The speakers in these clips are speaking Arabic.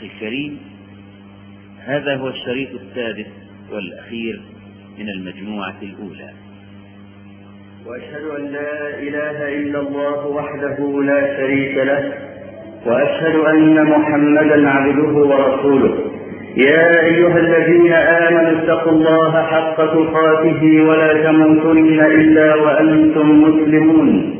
أخي الكريم. هذا هو الشريط السادس والأخير من المجموعة الأولى. وأشهد أن لا إله إلا الله وحده لا شريك له وأشهد أن محمدا عبده ورسوله. يا أيها الذين آمنوا اتقوا الله حق تقاته ولا تموتن إلا وأنتم مسلمون.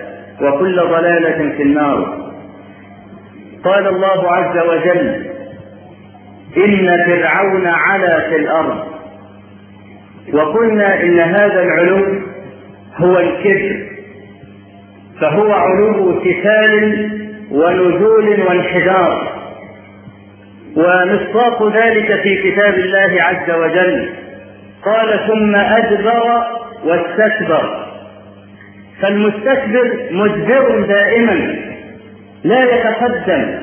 وكل ضلالة في النار. قال الله عز وجل إن فرعون علا في الأرض. وقلنا إن هذا العلو هو الكبر فهو علو امتثال ونزول وانحدار. ومصداق ذلك في كتاب الله عز وجل قال ثم أدبر واستكبر. فالمستكبر مدبر دائما لا يتقدم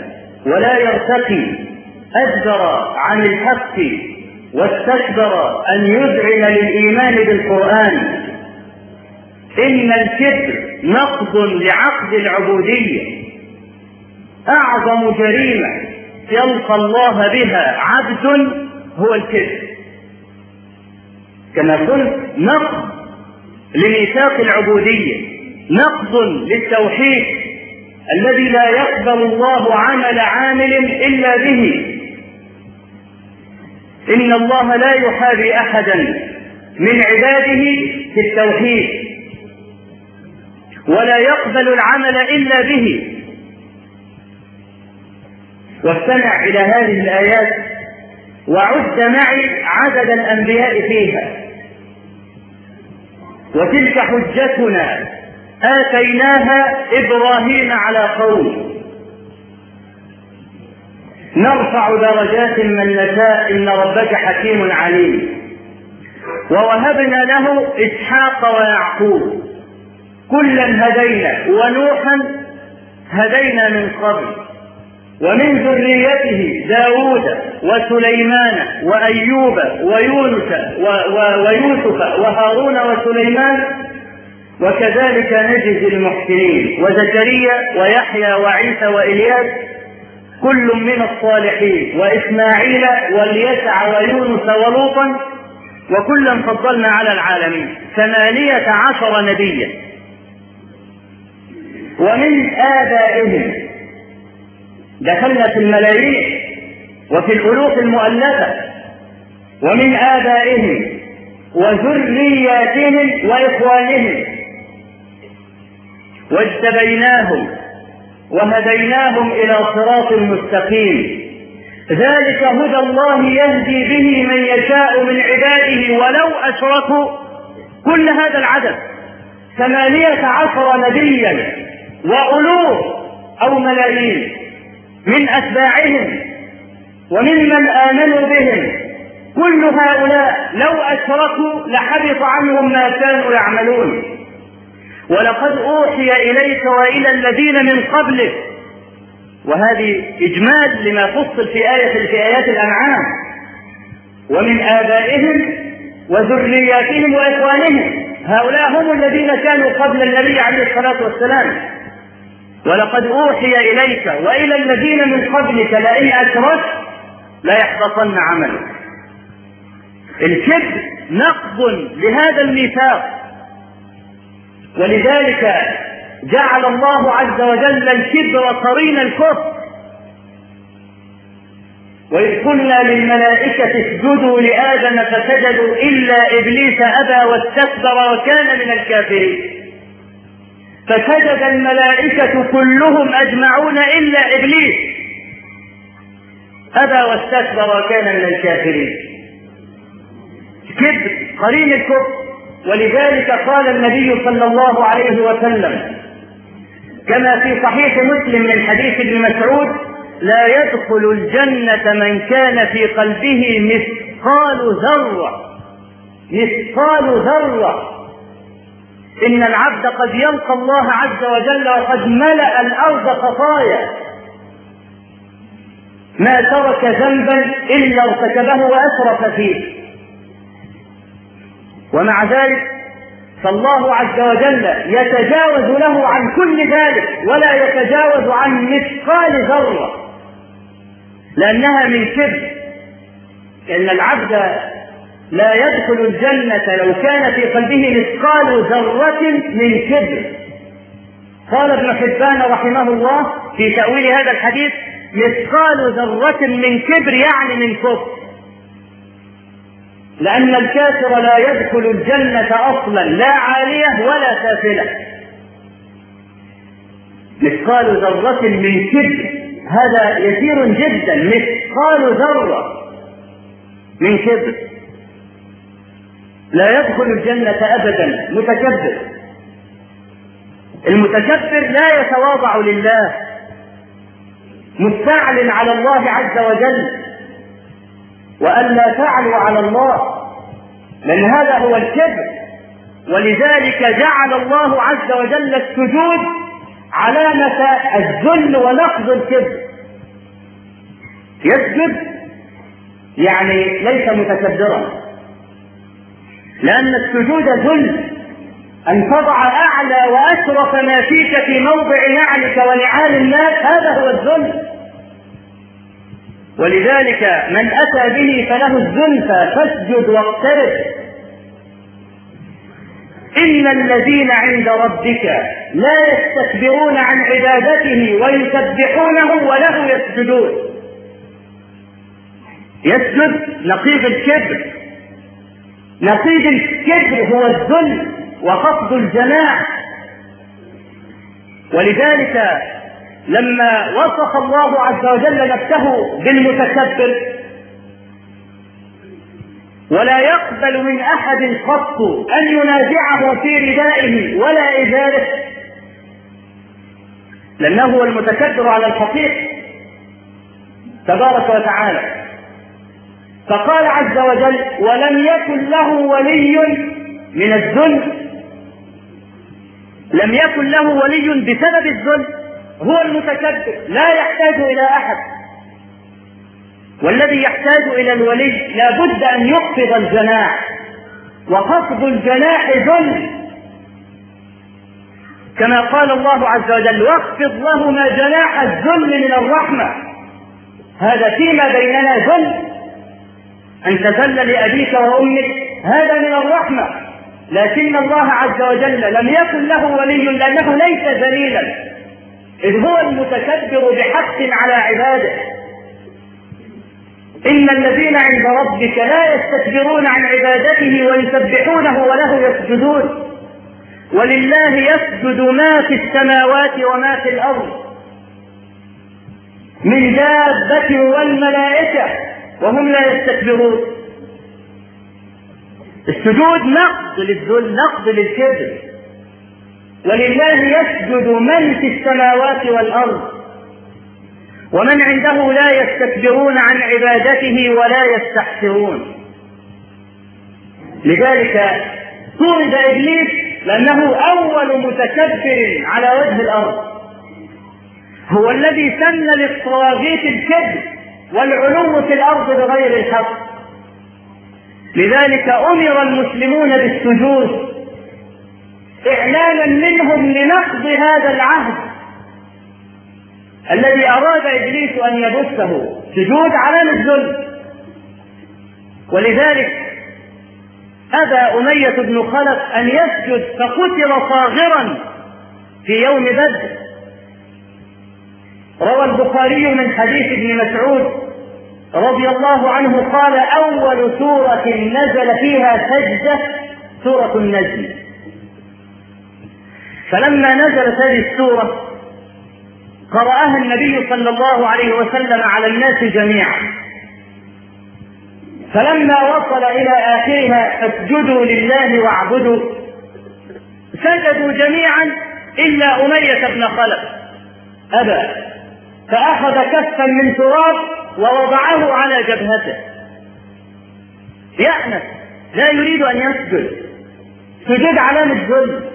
ولا يرتقي أدبر عن الحق واستكبر أن يذعن للإيمان بالقرآن. إن الكبر نقض لعقد العبودية. أعظم جريمة يلقى الله بها عبد هو الكبر. كما قلت نقض لميثاق العبودية. نقض للتوحيد الذي لا يقبل الله عمل عامل إلا به. إن الله لا يحابي أحدا من عباده في التوحيد ولا يقبل العمل إلا به. واستمع إلى هذه الآيات وعد معي عدد الأنبياء فيها. وتلك حجتنا آتيناها إبراهيم على قوم. نرفع درجات من نشاء إن ربك حكيم عليم. ووهبنا له إسحاق ويعقوب. كلا هدينا ونوحا هدينا من قبل. ومن ذريته داود وسليمان وأيوب ويونس ويوسف وهارون وسليمان وكذلك نجزي المحسنين. وزكريا ويحيى وعيسى وإلياس كل من الصالحين. وإسماعيل واليسع ويونس ولوطا وكلا فضلنا على العالمين. ثمانية عشر نبيا. ومن آبائهم. دخلنا في الملايين وفي الألوف المؤلفة. ومن آبائهم وذرياتهم وإخوانهم. واجتبيناهم وهديناهم إلى صراط مستقيم. ذلك هدى الله يهدي به من يشاء من عباده ولو أشركوا. كل هذا العدد ثمانية عشر نبيا وألوف أو ملايين من أتباعهم وممن آمنوا بهم. كل هؤلاء لو أشركوا لحبط عنهم ما كانوا يعملون. ولقد أوحي إليك وإلى الذين من قبلك. وهذه إجمال لما فصل في آية في آيات الأنعام. ومن آبائهم وذرياتهم وإخوانهم. هؤلاء هم الذين كانوا قبل النبي عليه الصلاة والسلام. ولقد أوحي إليك وإلى الذين من قبلك لئن أشركت ليحبطن عملك. الكبر نقض لهذا الميثاق. ولذلك جعل الله عز وجل الكبر قرين الكفر. وإذ قلنا للملائكة اسجدوا لآدم فسجدوا إلا إبليس أبى واستكبر وكان من الكافرين. فسجد الملائكة كلهم أجمعون إلا إبليس أبى واستكبر وكان من الكافرين. كبر قرين الكفر. ولذلك قال النبي صلى الله عليه وسلم كما في صحيح مسلم من حديث ابن مسعود لا يدخل الجنة من كان في قلبه مثقال ذرة مثقال ذرة. إن العبد قد يلقى الله عز وجل وقد ملأ الأرض خطايا. ما ترك ذنبا إلا ارتكبه وأسرف فيه. ومع ذلك فالله عز وجل يتجاوز له عن كل ذلك ولا يتجاوز عن مثقال ذرة. لأنها من كبر لأن العبد لا يدخل الجنة لو كان في قلبه مثقال ذرة من كبر قال ابن حبان رحمه الله في تأويل هذا الحديث مثقال ذرة من كبر يعني من كفر. لأن الكافر لا يدخل الجنة أصلا لا عالية ولا سافلة. مثقال ذرة من كبر هذا يسير جدا. مثقال ذرة من كبر. لا يدخل الجنة أبدا متكبر. المتكبر لا يتواضع لله مستعل على الله عز وجل. وألا تعلوا على الله. لأن هذا هو الكبر ولذلك جعل الله عز وجل السجود علامة الذل ونقض الكبر يسجد يعني ليس متكبرا. لأن السجود ذل. أن تضع أعلى وأشرف ما فيك في موضع نعلك ونعال الناس هذا هو الذل. ولذلك من أتى به فله الزلفى فاسجد واقترب. إن الذين عند ربك لا يستكبرون عن عبادته ويسبحونه وله يسجدون. يسجد نقيض الكبر. نقيض الكبر هو الذل وخفض الجناح ولذلك لما وصف الله عز وجل نفسه بالمتكبر. ولا يقبل من أحد قط أن ينازعه في ردائه ولا ازاره لأنه هو المتكبر على الحقيقة. تبارك وتعالى. فقال عز وجل ولم يكن له ولي من الذل لم يكن له ولي بسبب الذل. هو المتكبر لا يحتاج إلى أحد. والذي يحتاج إلى الولي لا بد أن يخفض الجناح. وخفض الجناح ذل. كما قال الله عز وجل واخفض لهما جناح الذل من الرحمة. هذا فيما بيننا ذل. أن تذل لأبيك وأمك هذا من الرحمة. لكن الله عز وجل لم يكن له ولي لأنه ليس ذليلا. إذ هو المتكبر بحق على عباده. إن الذين عند ربك لا يستكبرون عن عبادته ويسبحونه وله يسجدون. ولله يسجد ما في السماوات وما في الأرض. من دابة والملائكة وهم لا يستكبرون. السجود نقض للذل نقض للكبر ولله يسجد من في السماوات والأرض. ومن عنده لا يستكبرون عن عبادته ولا يستحسرون. لذلك طرد إبليس لأنه أول متكبر على وجه الأرض. هو الذي سن للطواغيت الكذب والعلو في الأرض بغير الحق. لذلك أمر المسلمون بالسجود إعلانا منهم لنقض هذا العهد الذي أراد إبليس أن يبثه سجود على الذل ولذلك أبى أمية بن خلف أن يسجد فقتل صاغرا في يوم بدر. روى البخاري من حديث ابن مسعود رضي الله عنه قال أول سورة نزل فيها سجدة سورة النجم. فلما نزلت هذه السورة قرأها النبي صلى الله عليه وسلم على الناس جميعا. فلما وصل إلى آخرها فاسجدوا لله واعبدوا سجدوا جميعا إلا أمية بن خلف أبى. فأخذ كفا من تراب ووضعه على جبهته. يأنس لا يريد أن يسجد. سجود علامة ذل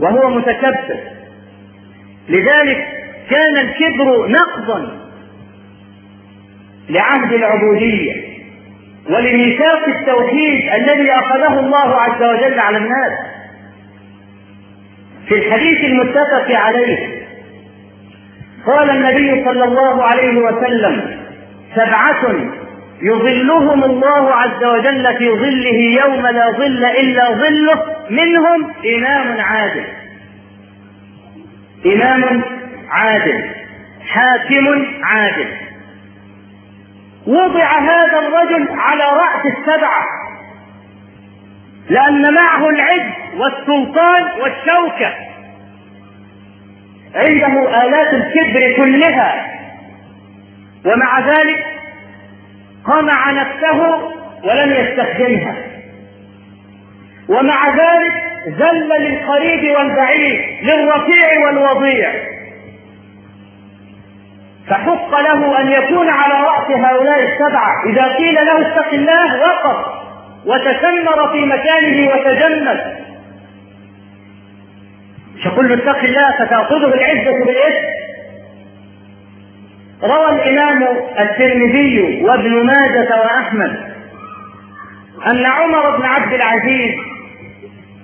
وهو متكبر. لذلك كان الكبر نقضا لعهد العبودية ولميثاق التوحيد الذي أخذه الله عز وجل على الناس. في الحديث المتفق عليه قال النبي صلى الله عليه وسلم سبعة يظلهم الله عز وجل في ظله يوم لا ظل إلا ظله. منهم إمام عادل. إمام عادل. حاكم عادل. وضع هذا الرجل على رأس السبعة. لأن معه العز والسلطان والشوكة. عنده آلات الكبر كلها. ومع ذلك قمع نفسه ولم يستخدمها. ومع ذلك ذل للقريب والبعيد للرفيع والوضيع. فحق له أن يكون على رأس هؤلاء السبعة. إذا قيل له اتق الله وقف وتسمر في مكانه وتجمل. مش يقول له اتق الله فتأخذه العزه بالاثم روى الإمام الترمذي وابن ماجه وأحمد أن عمر بن عبد العزيز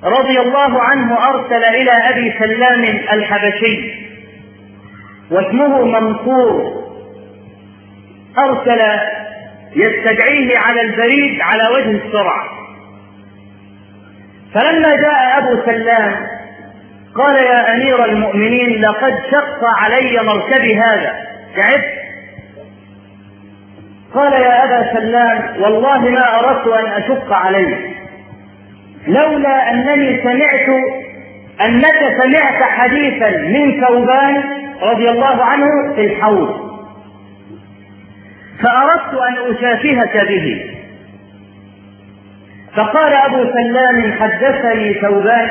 رضي الله عنه أرسل إلى أبي سلام الحبشي واسمه منصور أرسل يستدعيه على البريد على وجه السرعة. فلما جاء أبو سلام قال يا أمير المؤمنين لقد شق علي مركبي هذا. تعبت قال يا أبا سلام والله ما أردت أن أشق عليك. لولا أنني سمعت أنك سمعت حديثا من ثوبان رضي الله عنه في الحوض. فأردت أن اشافهك به. فقال أبو سلام حدثني ثوبان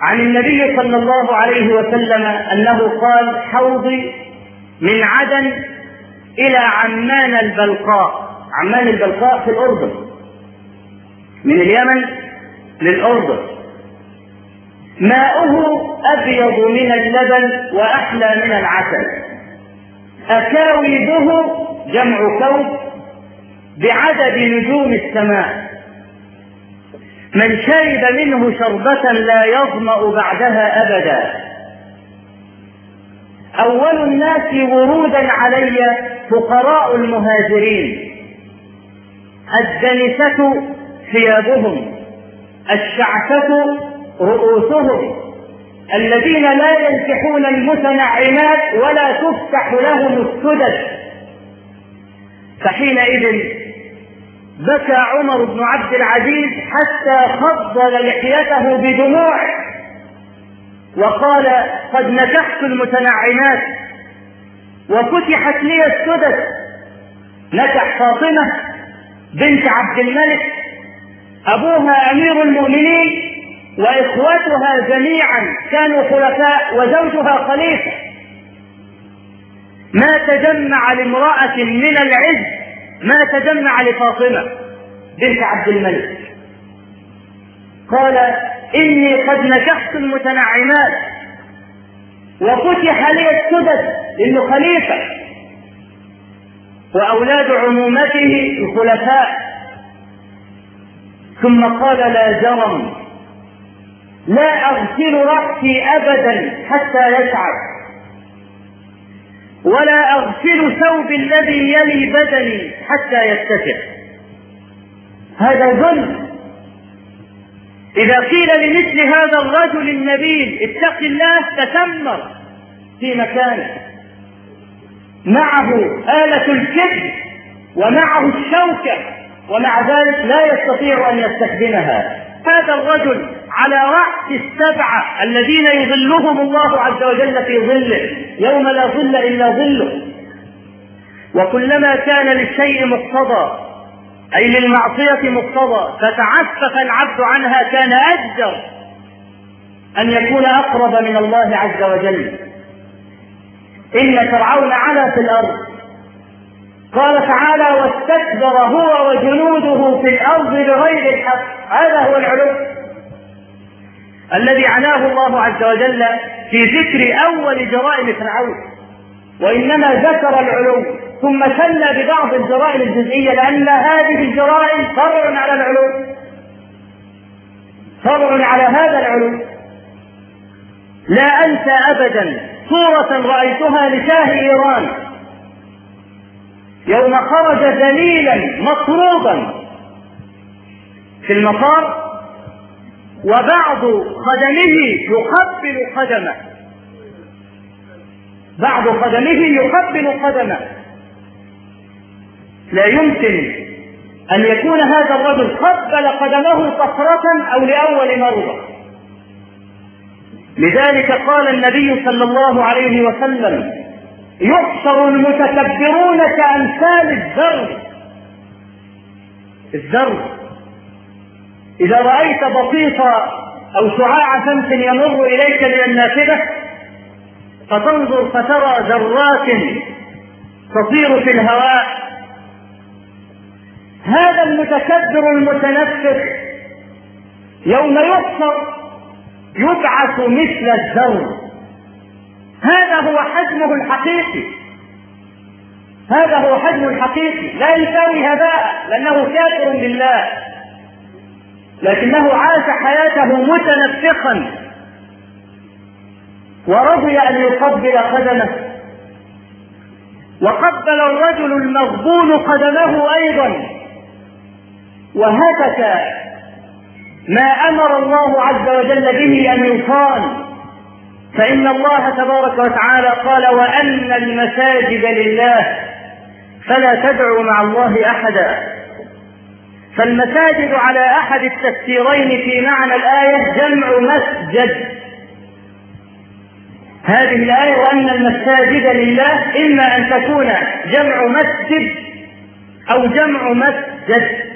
عن النبي صلى الله عليه وسلم أنه قال حوضي من عدن إلى عمان البلقاء. عمان البلقاء في الأردن. من اليمن للأردن. ماؤه أبيض من اللبن وأحلى من العسل. اكاويبه جمع كوب بعدد نجوم السماء. من شرب منه شربة لا يظمأ بعدها أبدا. أول الناس ورودا علي فقراء المهاجرين. الدنسة ثيابهم الشعثة رؤوسهم. الذين لا ينكحون المتنعمات ولا تفتح لهم السدد فحينئذ بكى عمر بن عبد العزيز حتى خضل لحيته بدموع. وقال قد نكحت المتنعمات وفتحت لي السدد نكح فاطمة بنت عبد الملك أبوها أمير المؤمنين وإخوتها جميعا كانوا خلفاء وزوجها خليفة. ما تجمع لامرأة من العز ما تجمع لفاطمة بنت عبد الملك. قال إني قد نكحت المتنعمات وفتح لي السدد انه خليفة وأولاد عمومته الخلفاء. ثم قال لا جرم لا أغسل رأسي ابدا حتى يشعر ولا أغسل ثوبي الذي يلي بدني حتى يتسع. هذا ظلم. إذا قيل لمثل هذا الرجل النبيل اتق الله تسمر في مكانه. معه آلة الكذب ومعه الشوكة ومع ذلك لا يستطيع أن يستخدمها. هذا الرجل على رأس السبعة الذين يظلهم الله عز وجل في ظله يوم لا ظل إلا ظله. وكلما كان للشيء مقتضى أي للمعصية مقتضى. فتعفف العبد عنها كان أجدر أن يكون أقرب من الله عز وجل. إن فرعون علا في الأرض. قال تعالى واستكبر هو وجنوده في الأرض بغير الحق. هذا هو العلو الذي عناه الله عز وجل في ذكر أول جرائم فرعون. وإنما ذكر العلو ثم سلى ببعض الجرائم الجزئية لأن هذه الجرائم فرع على العلو. فرع على هذا العلو. لا أنسى أبدا صورة رأيتها لشاه إيران. يوم خرج ذليلا مطرودا في المطار وبعض خدمه يقبل قدمه بعض قدمه يقبل قدمه. لا يمكن أن يكون هذا الرجل قبل قدمه طفرة أو لأول مرة. لذلك قال النبي صلى الله عليه وسلم يحشر المتكبرون كأمثال الذر الذر إذا رأيت بسيط أو شعاع شمس يمر إليك من النافذة فتنظر فترى ذرات تطير في الهواء. هذا المتكبر المتنفس يوم يحشر يبعث مثل الذر هذا هو حجمه الحقيقي. هذا هو حجمه الحقيقي. لا يساوي هباء لأنه كافر بالله لكنه عاش حياته متنفخا ورضي أن يقبل قدمه وقبل الرجل المغبون قدمه أيضا. وهتك ما أمر الله عز وجل به أن يقال. فإن الله تبارك وتعالى قال وأن المساجد لله. فلا تدعوا مع الله أحدا. فالمساجد على أحد التفسيرين في معنى الآية جمع مسجد. هذه الآية وأن المساجد لله إما أن تكون جمع مسجد أو جمع مسجد.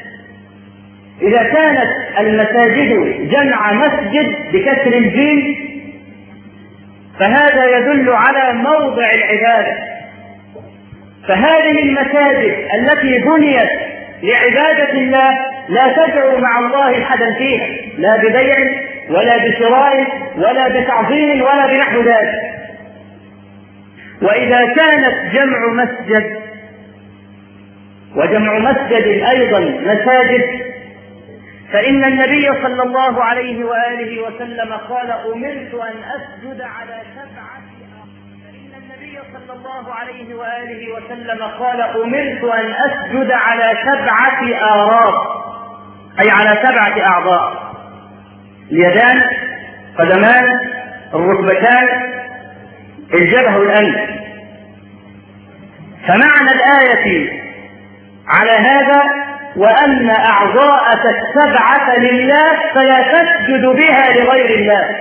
إذا كانت المساجد جمع مسجد بكسر الجيم فهذا يدل على موضع العبادة. فهذه المساجد التي بنيت لعبادة الله لا تدعو مع الله أحدا فيها لا ببيع ولا بشراء ولا بتعظيم ولا بنحو ذلك. وإذا كانت جمع مسجد وجمع مسجد أيضا مساجد فإن النبي صلى الله عليه وآله وسلم قال أمرت أن أسجد على سبعة فإن النبي صلى الله عليه وآله وسلم قال أمرت أن أسجد على سبعة آراب أي على سبعة أعضاء. اليدان قدمان الركبتان الجبهة والأنف. فمعنى الآية على هذا وأن أعضاءك السبعة لله فلا تسجد بها لغير الله.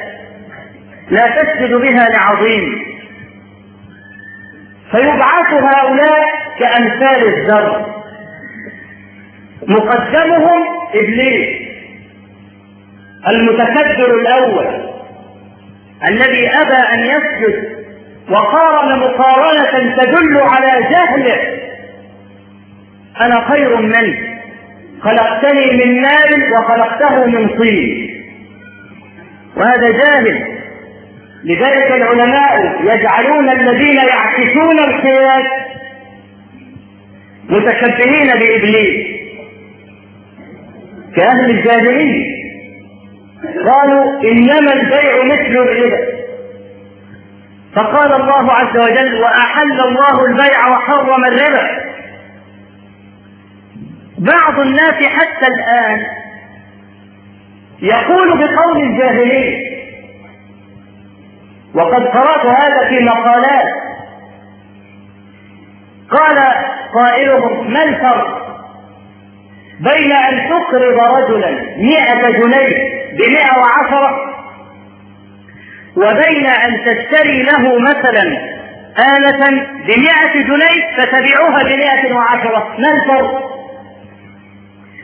لا تسجد بها لعظيم. فيبعث هؤلاء كأمثال الذر مقدمهم إبليس. المتكبر الأول الذي أبى أن يسجد وقارن مقارنة تدل على جهله أنا خير منه خلقتني من نار وخلقته من طين. وهذا جاهل لذلك العلماء يجعلون الذين يعكسون القياس متشبهين بإبليس كأهل الجاهلية. قالوا إنما البيع مثل الربا. فقال الله عز وجل وأحل الله البيع وحرم الربا. بعض الناس حتى الآن يقول بقول الجاهلين وقد قرأت هذا في مقالات. قال قائلهم ما الفرق بين أن تقرض رجلا مئة جنيه بمئة وعشرة. وبين أن تشتري له مثلا آلة بمئة جنيه فتبيعها بمئة وعشرة. ما الفرق؟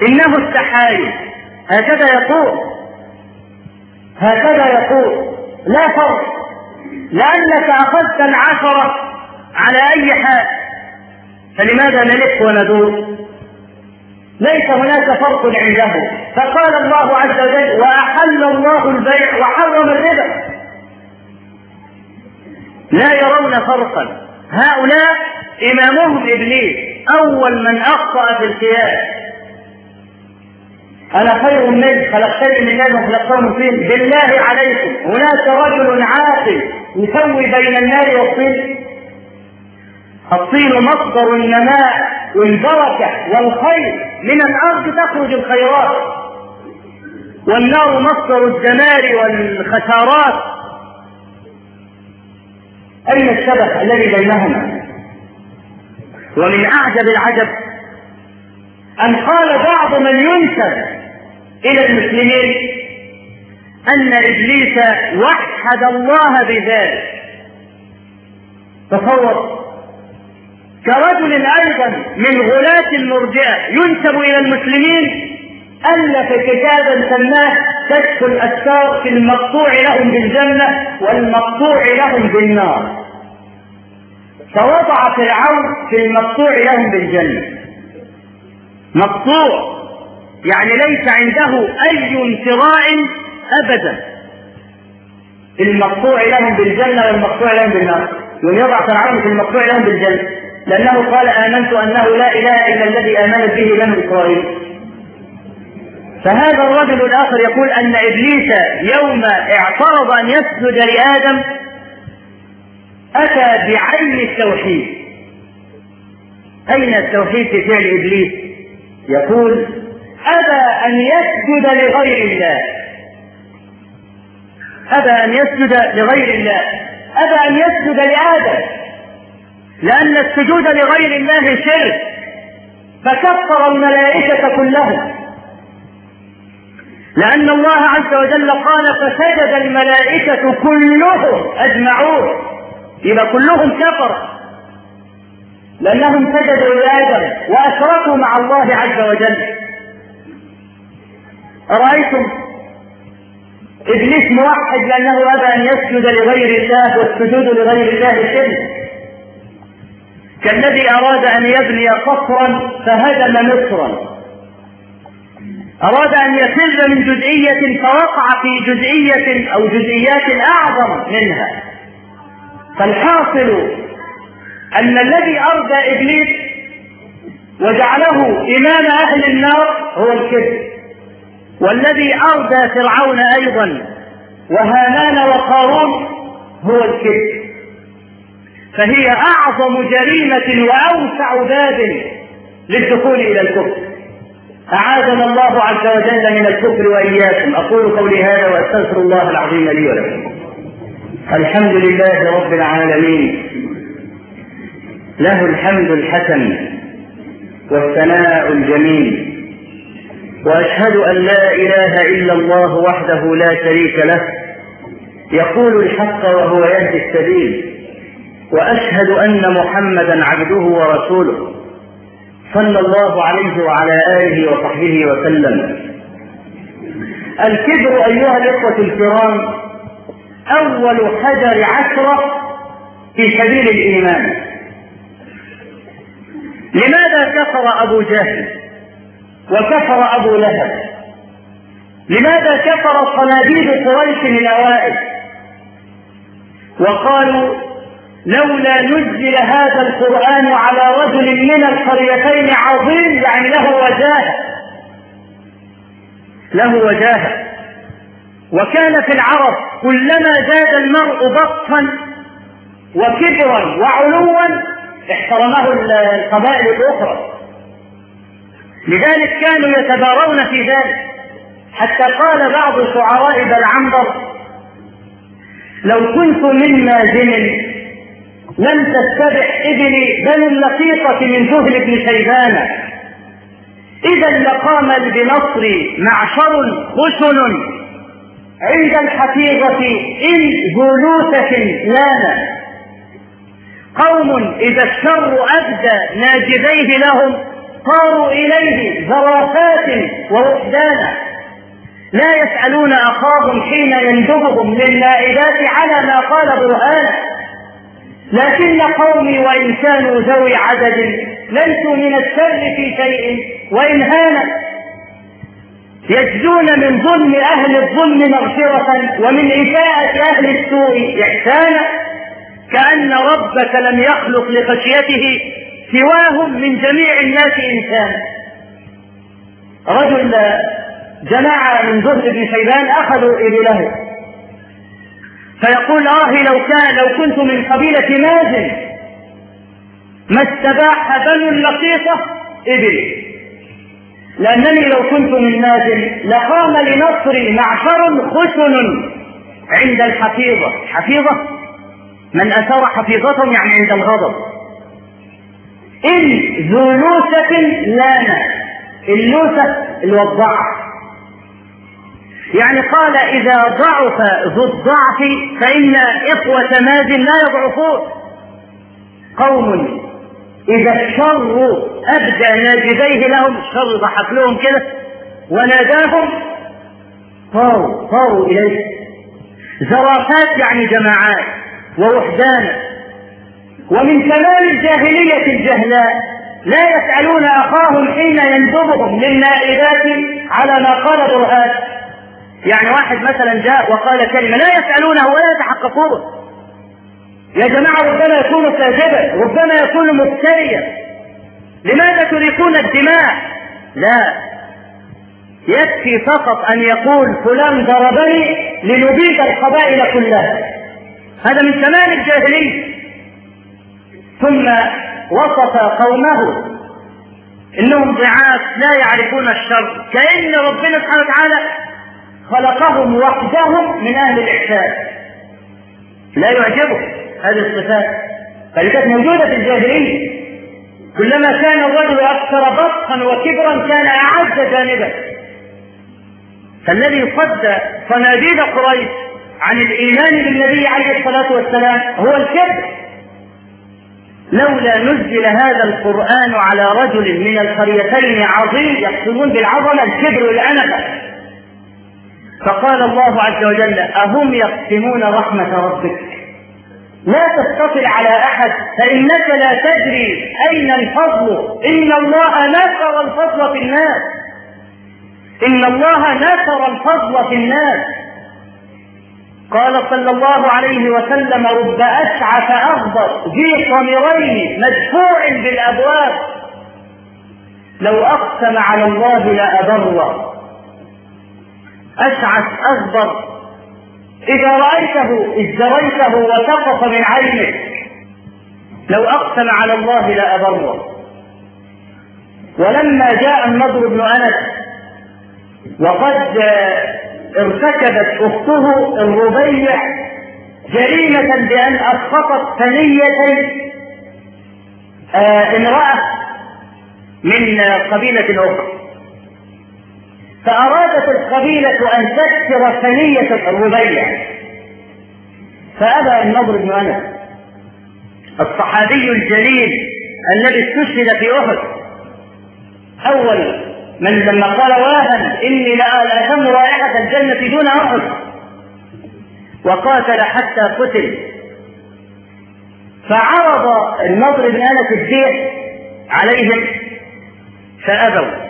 إنه التحايل هكذا يقول. هكذا يقول. لا فرق. لأنك أخذت العشرة على أي حال. فلماذا نلف وندور؟ ليس هناك فرق عنده. فقال الله عز وجل وأحل الله البيع وحرم الربا. لا يرون فرقا. هؤلاء إمامهم إبليس أول من أخطأ في القياس أنا خير منك خلقتني من نار وخلقته طين بالله عليكم. هناك رجل عاقل يسوي بين النار والطين الطين مصدر النماء والبركة والخير. من الأرض تخرج الخيرات. والنار مصدر الدمار والخسارات. أين الشبه الذي بينهما؟ ومن أعجب العجب أن قال بعض من ينسب إلى المسلمين أن إبليس وحد الله بذلك. تصور كرجل أيضا من غلاة المرجئة ينسب إلى المسلمين ألف كتابا سماه كشف الأسرار في المقطوع لهم بالجنة والمقطوع لهم بالنار. فوضع فرعون في المقطوع لهم بالجنة. مقطوع يعني ليس عنده أي انفراء أبدا. المقطوع لهم بالجنة والمقطوع لهم بالنار. يوم يضع فرعون في المقطوع لهم بالجنة. لأنه قال آمنت أنه لا إله إلا الذي آمنت به بنو إسرائيل. فهذا الرجل الآخر يقول أن إبليس يوم اعترض أن يسجد لآدم أتى بعين التوحيد. أين التوحيد في فعل إبليس؟ يقول أبى أن يسجد لغير الله. أبى أن يسجد لغير الله. أبى أن يسجد لآدم. لأن السجود لغير الله شرك. فكفر الملائكة كلهم. لأن الله عز وجل قال فسجد الملائكة كلهم أجمعون. يبقى كلهم كفر. لأنهم سجدوا لآدم وأشركوا مع الله عز وجل. أرأيتم؟ إبليس موحد لأنه أبى أن يسجد لغير الله والسجود لغير الله شرك. كالذي أراد أن يبني قصرا فهدم مصرا. أراد أن يفر من جزئية فوقع في جزئية أو جزئيات أعظم منها. فالحاصل أن الذي أردى إبليس وجعله إمام أهل النار هو الكذب. والذي أردى فرعون أيضا وهامان وقارون هو الكذب. فهي أعظم جريمة وأوسع باب للدخول إلى الكفر. أعاذنا الله عز وجل من الكفر وإياكم. أقول قولي هذا وأستغفر الله العظيم لي ولكم. الحمد لله رب العالمين. له الحمد الحسن والثناء الجميل. وأشهد أن لا إله إلا الله وحده لا شريك له. يقول الحق وهو يهدي السبيل. وأشهد أن محمدا عبده ورسوله صلى الله عليه وعلى آله وصحبه وسلم. الكبر أيها الإخوة الكرام أول حجر عشره في سبيل الإيمان. لماذا كفر أبو جهل وكفر أبو لهب؟ لماذا كفر صناديد قريش الأوائل؟ وقالوا لولا نزل هذا القرآن على رجل من القريتين عظيم يعني له وجاهة. له وجاهة. وكان في العرب كلما زاد المرء بطا وكبرا وعلوا احترمه القبائل الأخرى. لذلك كانوا يتبارون في ذلك. حتى قال بعض شعراء بل عنبر لو كنت من مازن لم تستبح إبل بني اللقيطة من ذهل بن شيبان إذا لقام بنصر معشر خشن عند الحفيظة إن ذلوسة لانا قوم إذا الشر أبدى ناجذيه لهم صاروا إليه زرافات ووحدانا لا يسألون أخاهم حين يندبهم للنائبات على ما قال برهانا لكن قومي وإن كانوا ذوي عدد ليسوا من الشر في شيء وإن هانا يجزون من ظلم أهل الظلم مغفرة ومن إساءة أهل السوء إحسانا كأن ربك لم يخلق لخشيته سواهم من جميع الناس إنسانا. رجل جماعة من زهد بن شيبان أخذوا إبله. فيقول آه لو كان لو كنت من قبيلة مازن ما استباح بنو اللقيطة إبلي. لأنني لو كنت من مازن لقام لنصري معشر خشن عند الحفيظة. حفيظة؟ من أثار حفيظتهم يعني عند الغضب. إن ذو لوسة لانا اللوسة الوضعة يعني قال إذا ضعف ذو الضعف فإن إخوة ماد لا يضعفون. قوم إذا الشر أبدى ناجذيه لهم الشر ضحك لهم كده وناداهم. صاروا صاروا إليه. زرافات يعني جماعات ووحدانا ومن كمال الجاهلية الجهلاء لا يسألون أخاهم حين يندبهم للنائبات على ما قال برهان. يعني واحد مثلا جاء وقال كلمة لا يسألونه ولا يتحققون. يا جماعة ربما يكون كاذبا ربما يكون مفتريا. لماذا تريقون الدماء؟ لا. يكفي فقط أن يقول فلان ضربني لنبيد القبائل كلها. هذا من كمال الجاهلية. ثم وصف قومه إنهم ضعاف لا يعرفون الشر. كأن ربنا سبحانه وتعالى خلقهم وحدهم من أهل الإحسان. لا يعجبه هذه الصفات. فلذلك كانت موجودة في الجاهلية. كلما كان الرجل أكثر بطقا وكبرا كان أعز جانبا فالذي صد صناديد قريش عن الإيمان بالنبي عليه الصلاة والسلام هو الكبر لولا نزل هذا القرآن على رجل من القريتين عظيم يقصدون بالعظمة الكبر والأنفة. فقال الله عز وجل أهم يقسمون رحمة ربك؟ لا تتصل على أحد فإنك لا تدري أين الفضل. إن الله نشر الفضل في الناس. إن الله نشر الفضل في الناس. قال صلى الله عليه وسلم رب أشعث أغبر ذي ضميرين مدفوع بالأبواب. لو أقسم على الله لأبره. أشعث أغبر. إذا رأيته ازدريته وسقط من عينك لو أقسم على الله لأبره ولما جاء النضر بن أنس وقد ارتكبت أخته الربيع جريمة بأن أسقطت ثنية امرأة من قبيلة أخرى. فأرادت القبيلة أن تكسر ثنية الربيع. فأبى النضر بن أنس الصحابي الجليل الذي استشهد في أحد. أول من لما قال واهن إني لأشم رائحة الجنة دون أحد. وقاتل حتى قتل. فعرض النضر بن أنس الدين عليهم فأبوا.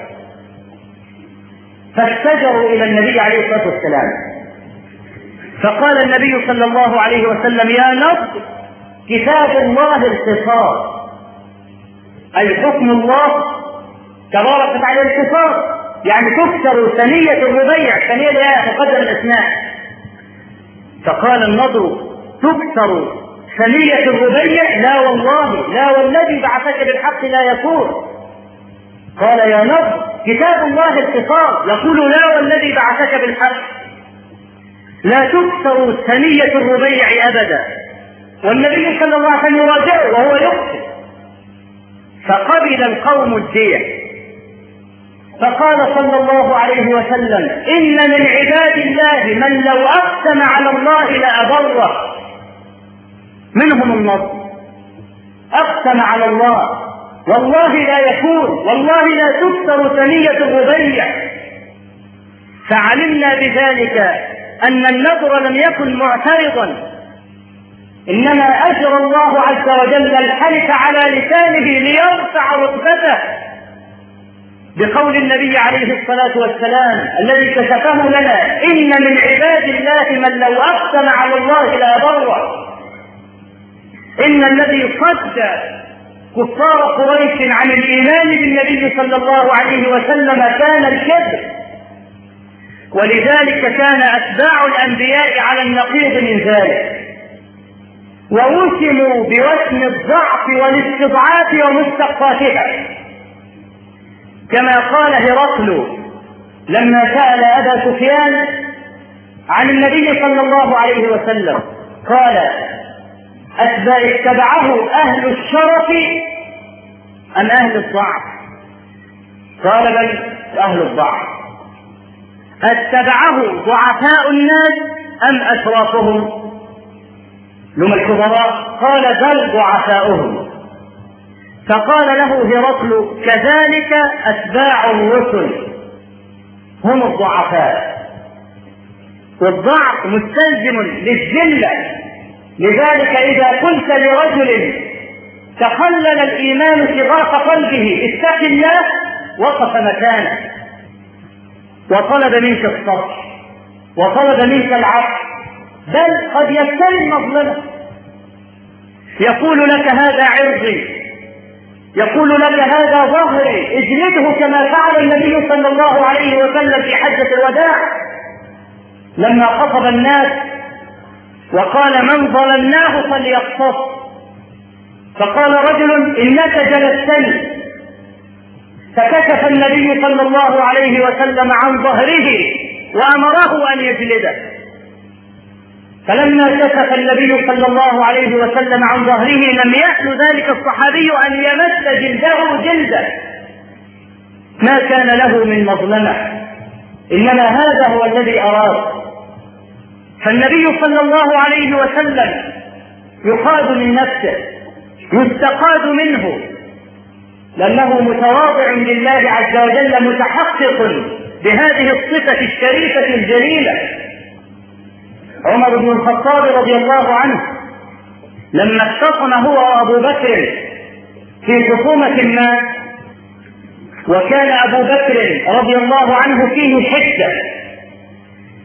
فاشتجروا إلى النبي عليه الصلاة والسلام. فقال النبي صلى الله عليه وسلم يا نصر كتاب الله القصاص أي حكم الله؟ تبارك وتعالى القصاص يعني تكسر ثنية الربيع ثنية لا تقدم الأسماء. فقال النضر تكسر ثنية الربيع؟ لا والله لا والذي بعثك بالحق لا يكون. قال يا نضر كتاب الله القصاص يقول لا والذي بعثك بالحق. لا تكسر ثنية الربيع أبدا. والنبي صلى الله عليه وسلم يراجعه وهو يقتل فقبل القوم الدية فقال صلى الله عليه وسلم إن من عباد الله من لو أقسم على الله لأبره. منهم النصر. أقسم على الله والله لا يكون والله لا تكسر ثنية الربيع. فعلمنا بذلك أن النذر لم يكن معترضا. إنما أجرى الله عز وجل الحلف على لسانه ليرفع رتبته. بقول النبي عليه الصلاة والسلام الذي كشفه لنا إن من عباد الله من لو أقسم على الله لا بر إن الذي صد كفار قريش عن الإيمان بالنبي صلى الله عليه وسلم كان الكذب. ولذلك كان أتباع الأنبياء على النقيض من ذلك. ووسموا بوسم الضعف والاستضعاف ومستقاتها كما قال هرقل لما سأل أبا سفيان عن النبي صلى الله عليه وسلم قال اتبعه أهل الشرف أم أهل الضعف؟ قال بل أهل الضعف. اتبعه ضعفاء الناس أم أشرافهم لهم الكبراء قال بل ضعفاؤهم. فقال له هرقل كذلك أتباع الرسل. هم الضعفاء. والضعف مستلزم للذلة. لذلك إذا قلت لرجل تخلل الإيمان شغاف قلبه اتق الله وقف مكانه. وطلب منك الصبر وطلب منك العفو بل قد يستلم مظلمه. يقول لك هذا عرضي يقول لك هذا ظهري اجلده كما فعل النبي صلى الله عليه وسلم في حجة الوداع. لما خطب الناس وقال من ظلمناه فليقتص فقال رجل إنك جلستني. فكشف النبي صلى الله عليه وسلم عن ظهره وأمره أن يجلده. فلما كشف النبي صلى الله عليه وسلم عن ظهره لم يأل ذلك الصحابي أن يمس جلده جلده. ما كان له من مظلمة. إنما هذا هو الذي أراد فالنبي صلى الله عليه وسلم يقاد من نفسه يستقاد منه لأنه متواضع لله عز وجل متحقق بهذه الصفة الشريفة الجليلة. عمر بن الخطاب رضي الله عنه لما اختصم هو وأبو بكر في خصومة ما وكان أبو بكر رضي الله عنه فيه حجة.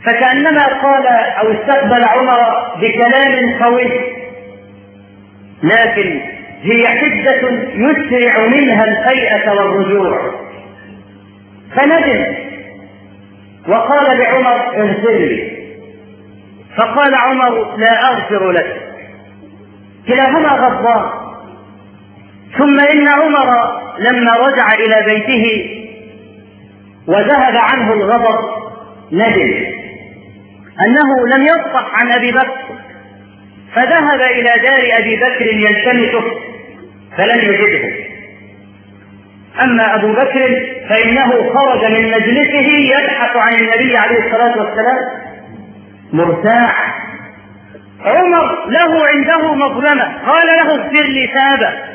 فكأنما قال أو استقبل عمر بكلام قوي. لكن هي حجة يسرع منها الفيئة والرجوع. فندم. وقال لعمر اغفر لي. فقال عمر لا أغفر لك. كلاهما غضبان. ثم إن عمر لما رجع إلى بيته وذهب عنه الغضب ندم. أنه لم يصفح عن أبي بكر فذهب إلى دار أبي بكر يلتمسه فلم يجده. أما أبو بكر فإنه خرج من مجلسه يبحث عن النبي عليه الصلاة والسلام مرتاح عمر له عنده مظلمة قال له اغفر لي ثابا.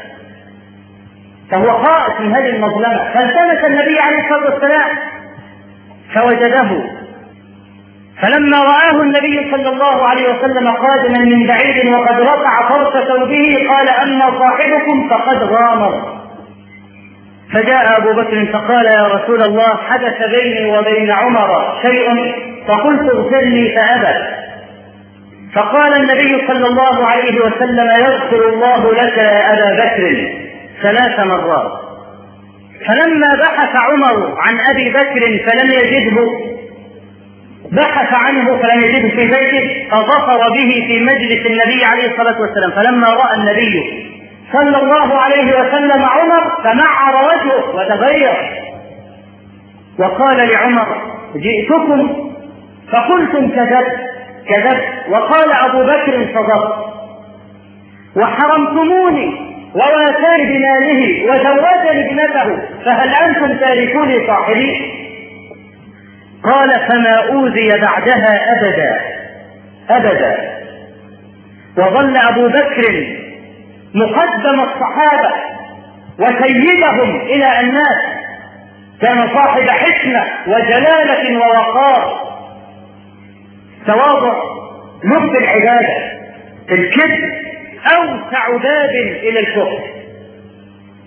فهو خائف من هذه المظلمة فالتمس النبي عليه الصلاة والسلام فوجده. فلما رآه النبي صلى الله عليه وسلم قادما من بعيد وقد رفع فرس ثوبه قال أما صاحبكم فقد غامر فجاء أبو بكر فقال يا رسول الله حدث بيني وبين عمر شيء؟ فقلت اغفر لي فأبى. فقال النبي صلى الله عليه وسلم يغفر الله لك يا أبا بكر ثلاث مرات. فلما بحث عمر عن أبي بكر فلم يجده بحث عنه فلم يجده في بيته فظفر به في مجلس النبي عليه الصلاة والسلام. فلما رأى النبي صلى الله عليه وسلم عمر تمعر وجهه وتغير. وقال لعمر جئتكم؟ فقلتم كذبت كذبت وقال أبو بكر صدقت وحرمتموني وواساني بماله وزوجني ابنته فهل أنتم تاركوني صاحبي؟ قال فما أوذي بعدها أبدا أبدا. وظل أبو بكر مقدم الصحابة وسيدهم إلى الناس كان صاحب حكمة وجلالة ووقار. تواضع لب العبادة الكذب أوسع باب إلى الكفر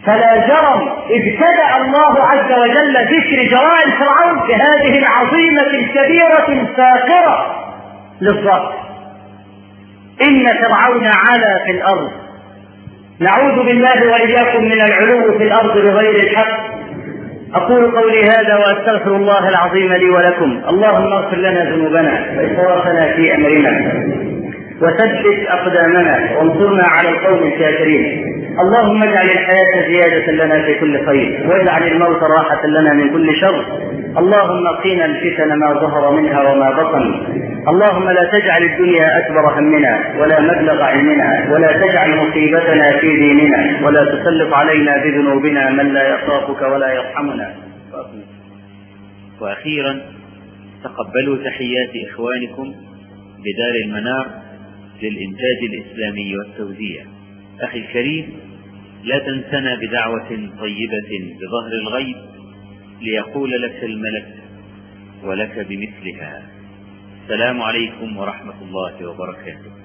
فلا جرم ابتدأ الله عز وجل ذكر جرائم فرعون بهذه العظيمة الكبيرة الساخره للظهر إن فرعون علا في الأرض. نعوذ بالله وإياكم من العلو في الأرض بغير الحق. أقول قولي هذا وأستغفر الله العظيم لي ولكم. اللهم اغفر لنا ذنوبنا واسرافنا في أمرنا. وثبت أقدامنا وانصرنا على القوم الكافرين. اللهم اجعل الحياة زيادة لنا في كل خير واجعل الموت راحة لنا من كل شر. اللهم قنا الفتن ما ظهر منها وما بطن. اللهم لا تجعل الدنيا أكبر همنا ولا مبلغ علمنا ولا تجعل مصيبتنا في ديننا ولا تسلط علينا بذنوبنا من لا يخافك ولا يرحمنا. وأخيرا تقبلوا تحيات إخوانكم بدار المنار للإنتاج الإسلامي والتوزيع. أخي الكريم لا تنسنا بدعوة طيبة بظهر الغيب ليقول لك الملك ولك بمثلها. السلام عليكم ورحمة الله وبركاته.